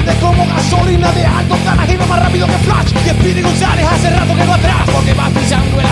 Enciende como gasolina de alto carajero más rápido que Flash. Y Spirit González hace rato que va atrás porque va pisando el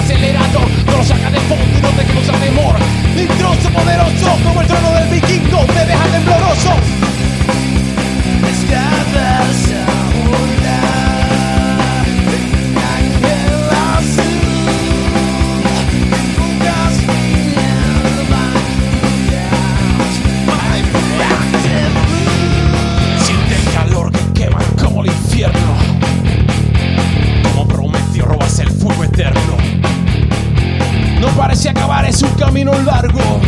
parece acabar es un camino largo.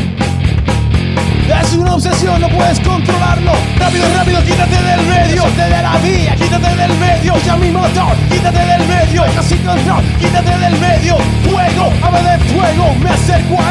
Es una obsesión, no puedes controlarlo. Rápido, rápido, quítate del medio. Quítate de la vía, quítate del medio. Ya mi motor, quítate del medio. Casi control, quítate del medio. Fuego, ave de fuego, me acerco a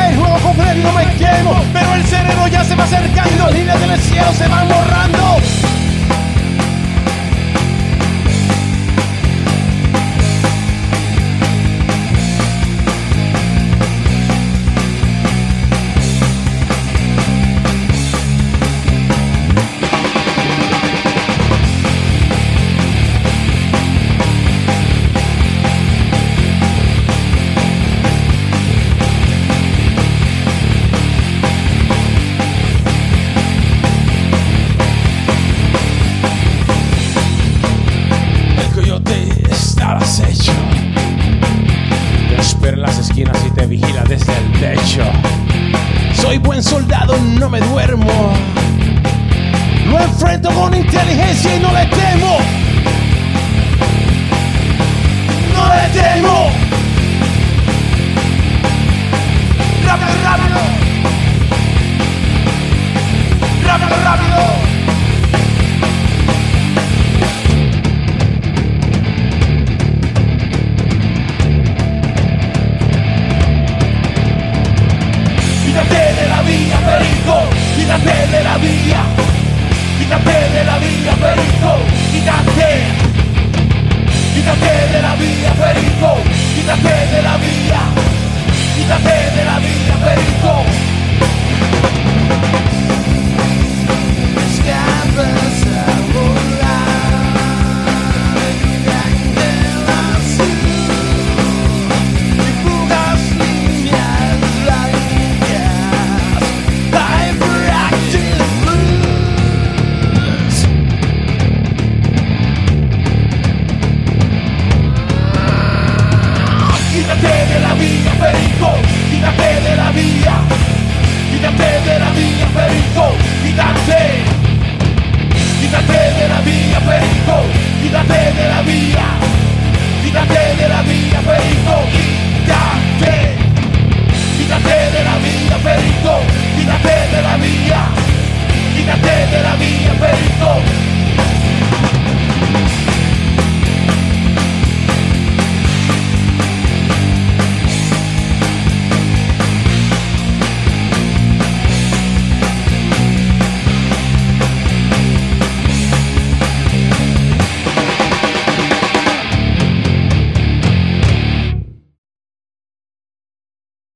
Coyote está acecho. Te espera en las esquinas y te vigila desde el techo. Soy buen soldado, no me duermo. Lo enfrento con inteligencia y no le temo. De la vía, quítate de la vía, perico, quítate, quítate de la vía, perico, quítate de la vía, quítate de la vía, perico, quítate, quítate de la vía, perico, quítate de la vía, quítate de la vía, perico, quítate, quítate de la vía, perico, quítate de la vía, quítate de la vía, perico.